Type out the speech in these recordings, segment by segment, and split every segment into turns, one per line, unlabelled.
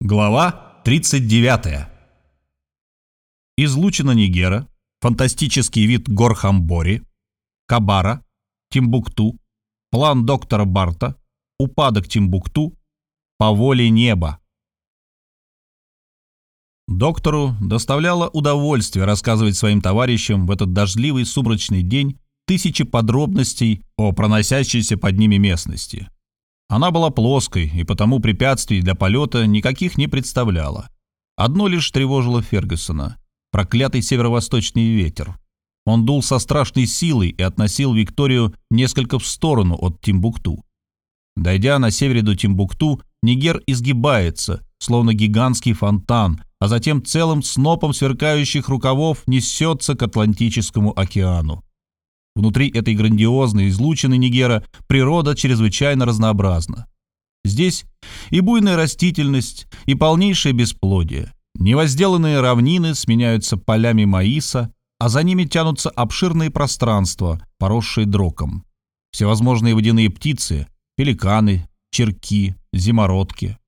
Глава 39. Излучина Нигера, фантастический вид гор Хамбори, Кабара, Тимбукту, план доктора Барта, упадок Тимбукту, по воле неба. Доктору доставляло удовольствие рассказывать своим товарищам в этот дождливый сумрачный день тысячи подробностей о проносящейся под ними местности. Она была плоской и потому препятствий для полета никаких не представляла. Одно лишь тревожило Фергюсона – проклятый северо-восточный ветер. Он дул со страшной силой и относил Викторию несколько в сторону от Тимбукту. Дойдя на севере до Тимбукту, Нигер изгибается, словно гигантский фонтан, а затем целым снопом сверкающих рукавов несется к Атлантическому океану. Внутри этой грандиозной излучины Нигера природа чрезвычайно разнообразна. Здесь и буйная растительность, и полнейшее бесплодие. Невозделанные равнины сменяются полями маиса, а за ними тянутся обширные пространства, поросшие дроком. Всевозможные водяные птицы, пеликаны, черки, зимородки.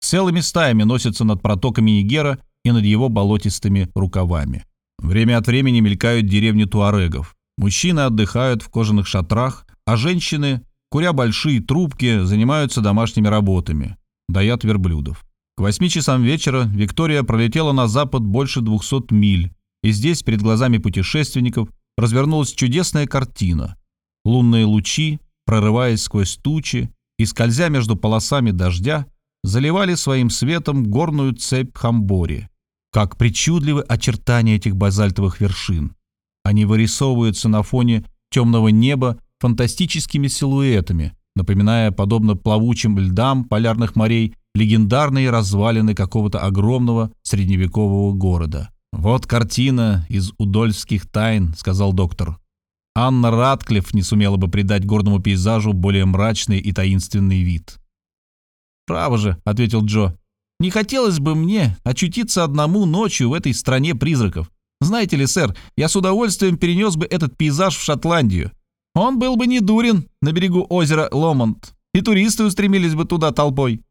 Целыми стаями носятся над протоками Нигера и над его болотистыми рукавами. Время от времени мелькают деревни туарегов. Мужчины отдыхают в кожаных шатрах, а женщины, куря большие трубки, занимаются домашними работами, даят верблюдов. К восьми часам вечера Виктория пролетела на запад больше 200 миль, и здесь перед глазами путешественников развернулась чудесная картина. Лунные лучи, прорываясь сквозь тучи и скользя между полосами дождя, заливали своим светом горную цепь Хамбори. Как причудливы очертания этих базальтовых вершин. Они вырисовываются на фоне темного неба фантастическими силуэтами, напоминая, подобно плавучим льдам полярных морей, легендарные развалины какого-то огромного средневекового города. «Вот картина из удольских тайн», — сказал доктор. Анна Ратклифф не сумела бы придать горному пейзажу более мрачный и таинственный вид. «Право же», — ответил Джо, — «не хотелось бы мне очутиться одному ночью в этой стране призраков. Знаете ли, сэр, я с удовольствием перенес бы этот пейзаж в Шотландию. Он был бы не дурен на берегу озера Ломонт, и туристы устремились бы туда толпой.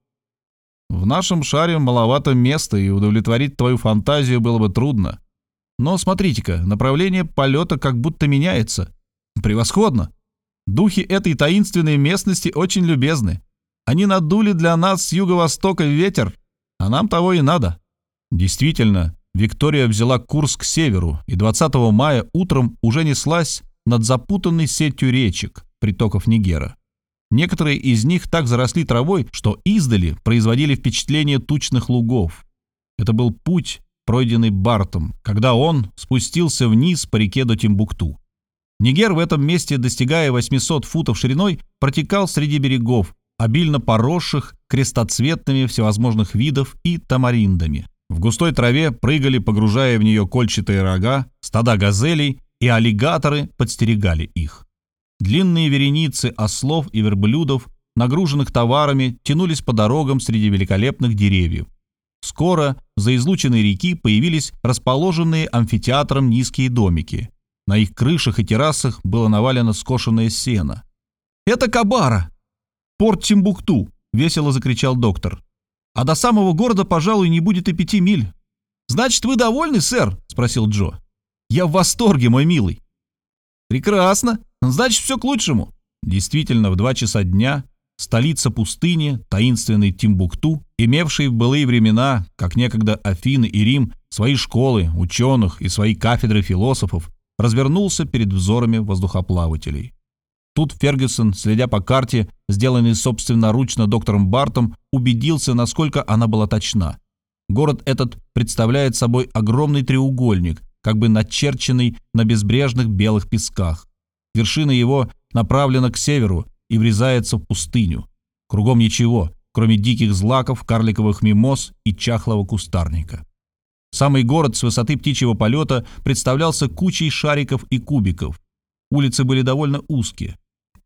В нашем шаре маловато места, и удовлетворить твою фантазию было бы трудно. Но смотрите-ка, направление полета как будто меняется. Превосходно. Духи этой таинственной местности очень любезны. Они надули для нас с юго-востока ветер, а нам того и надо. Действительно, Виктория взяла курс к северу и 20 мая утром уже неслась над запутанной сетью речек, притоков Нигера. Некоторые из них так заросли травой, что издали производили впечатление тучных лугов. Это был путь, пройденный Бартом, когда он спустился вниз по реке до Тимбукту. Нигер в этом месте, достигая 800 футов шириной, протекал среди берегов, обильно поросших крестоцветными всевозможных видов и тамариндами. В густой траве прыгали, погружая в нее кольчатые рога, стада газелей, и аллигаторы подстерегали их. Длинные вереницы ослов и верблюдов, нагруженных товарами, тянулись по дорогам среди великолепных деревьев. Скоро за излученной реки появились расположенные амфитеатром низкие домики. На их крышах и террасах было навалено скошенное сено. «Это Кабара! Порт Тимбукту!» — весело закричал доктор а до самого города, пожалуй, не будет и пяти миль. «Значит, вы довольны, сэр?» — спросил Джо. «Я в восторге, мой милый». «Прекрасно. Значит, все к лучшему». Действительно, в два часа дня столица пустыни, таинственный Тимбукту, имевший в былые времена, как некогда Афины и Рим, свои школы, ученых и свои кафедры философов, развернулся перед взорами воздухоплавателей. Тут Фергюсон, следя по карте, сделанной собственноручно доктором Бартом, убедился, насколько она была точна. Город этот представляет собой огромный треугольник, как бы начерченный на безбрежных белых песках. Вершина его направлена к северу и врезается в пустыню. Кругом ничего, кроме диких злаков, карликовых мимоз и чахлого кустарника. Самый город с высоты птичьего полета представлялся кучей шариков и кубиков. Улицы были довольно узкие.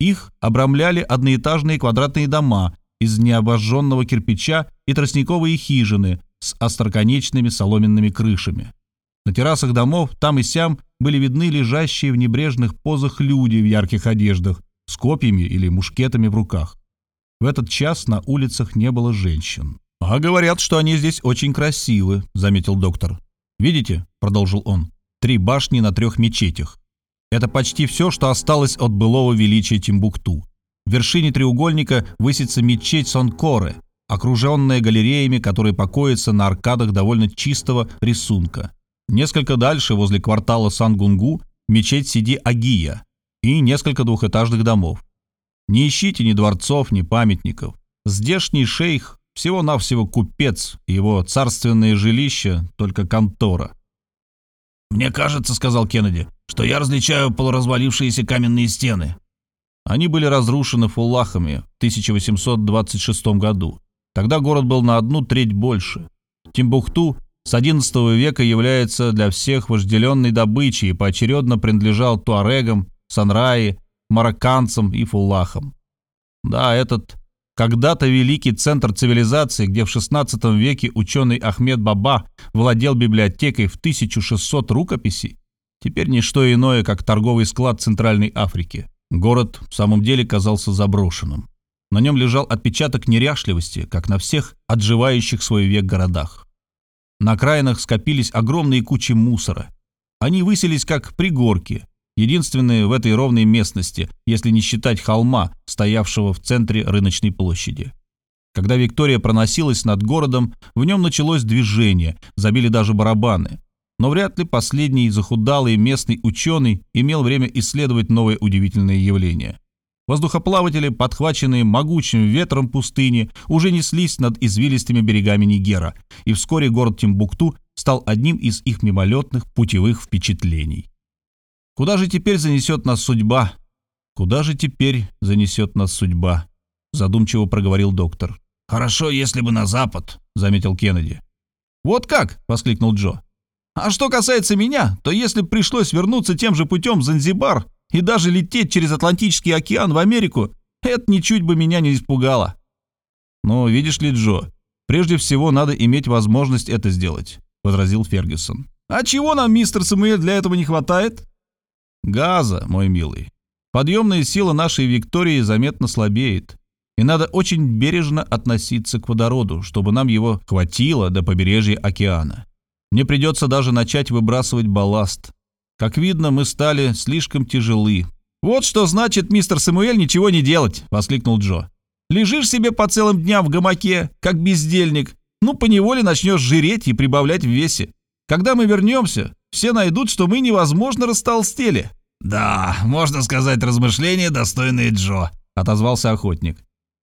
Их обрамляли одноэтажные квадратные дома из необожженного кирпича и тростниковые хижины с остроконечными соломенными крышами. На террасах домов там и сям были видны лежащие в небрежных позах люди в ярких одеждах с копьями или мушкетами в руках. В этот час на улицах не было женщин. «А говорят, что они здесь очень красивы», — заметил доктор. «Видите?» — продолжил он. «Три башни на трех мечетях. Это почти все, что осталось от былого величия Тимбукту. В вершине треугольника высится мечеть Сонкоре, окруженная галереями, которые покоятся на аркадах довольно чистого рисунка. Несколько дальше, возле квартала Сангунгу, мечеть Сиди-Агия и несколько двухэтажных домов. Не ищите ни дворцов, ни памятников. Здешний шейх всего-навсего купец, его царственное жилище — только контора.
«Мне кажется, — сказал Кеннеди, — что я различаю полуразвалившиеся каменные стены».
Они были разрушены фуллахами в 1826 году. Тогда город был на одну треть больше. Тимбухту с XI века является для всех вожделенной добычей и поочередно принадлежал туарегам, санраи, марокканцам и фуллахам. Да, этот когда-то великий центр цивилизации, где в XVI веке ученый Ахмед Баба владел библиотекой в 1600 рукописей, теперь не что иное, как торговый склад Центральной Африки. Город в самом деле казался заброшенным. На нем лежал отпечаток неряшливости, как на всех отживающих свой век городах. На окраинах скопились огромные кучи мусора. Они высились как пригорки, единственные в этой ровной местности, если не считать холма, стоявшего в центре рыночной площади. Когда Виктория проносилась над городом, в нем началось движение, забили даже барабаны. Но вряд ли последний захудалый местный ученый имел время исследовать новое удивительное явление. Воздухоплаватели, подхваченные могучим ветром пустыни, уже неслись над извилистыми берегами Нигера, и вскоре город Тимбукту стал одним из их мимолетных путевых впечатлений. Куда же теперь занесет нас судьба? Куда же теперь занесет нас судьба? Задумчиво проговорил доктор.
Хорошо, если бы на запад, заметил Кеннеди.
Вот как? воскликнул Джо. А что касается меня, то если пришлось вернуться тем же путем в Занзибар и даже лететь через Атлантический океан в Америку, это ничуть бы меня не испугало. Но видишь ли, Джо, прежде всего надо иметь возможность это сделать, возразил Фергюсон. А чего нам, мистер Самуэль, для этого не хватает? Газа, мой милый. Подъемная сила нашей Виктории заметно слабеет, и надо очень бережно относиться к водороду, чтобы нам его хватило до побережья океана. Мне придется даже начать выбрасывать балласт. Как видно, мы стали слишком тяжелы. «Вот что значит, мистер Самуэль, ничего не делать!» — воскликнул Джо. «Лежишь себе по целым дням в гамаке, как бездельник. Ну, поневоле начнешь жиреть и прибавлять в весе. Когда мы вернемся, все найдут, что мы невозможно растолстели».
«Да, можно сказать, размышления, достойные Джо», — отозвался охотник.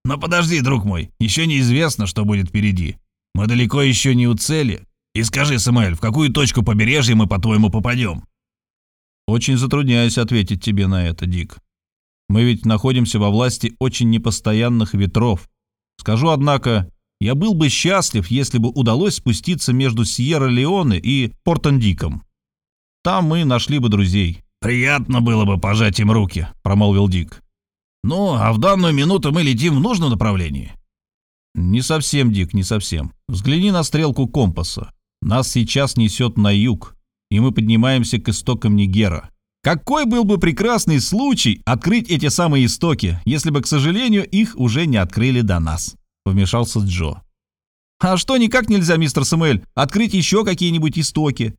«Но подожди, друг мой, еще неизвестно, что будет впереди. Мы далеко еще не у цели. И скажи, Самуэль, в какую точку побережья мы, по-твоему, попадем?»
«Очень затрудняюсь ответить тебе на это, Дик. Мы ведь находимся во власти очень непостоянных ветров. Скажу, однако, я был бы счастлив, если бы удалось спуститься между Сьерра-Леоне и Портандиком. Там мы нашли бы друзей.
«Приятно было бы пожать им руки», — промолвил Дик. «Ну, а в данную минуту мы летим в нужном направлении».
«Не совсем, Дик, не совсем. Взгляни на стрелку компаса. Нас сейчас несет на юг, и мы поднимаемся к истокам Нигера. Какой был бы прекрасный случай открыть эти самые истоки, если бы, к сожалению, их уже не открыли до нас», — вмешался Джо. «А что, никак нельзя, мистер Самуэль, открыть еще какие-нибудь истоки?»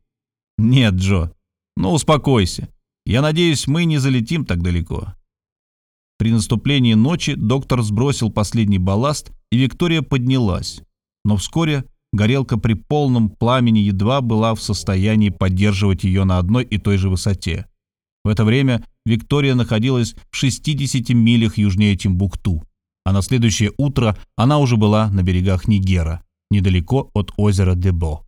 «Нет, Джо. Ну, успокойся. Я надеюсь, мы не залетим так далеко». При наступлении ночи доктор сбросил последний балласт, и Виктория поднялась. Но вскоре горелка при полном пламени едва была в состоянии поддерживать ее на одной и той же высоте. В это время Виктория находилась в 60 милях южнее Тимбукту, а на следующее утро она уже была на берегах Нигера, недалеко от озера Дебо.